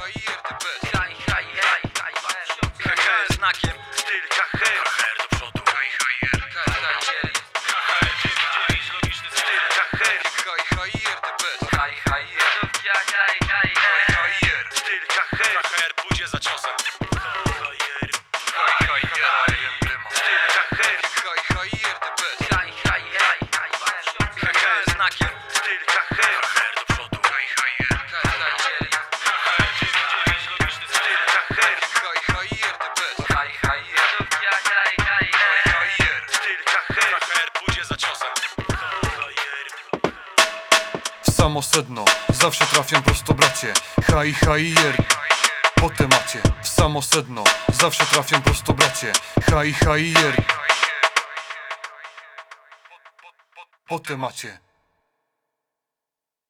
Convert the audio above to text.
cair samo sedno, zawsze trafiam prosto bracie. Haj, hajjer, po temacie. W samo sedno, zawsze trafiam prosto bracie. Haj, hajjer, po temacie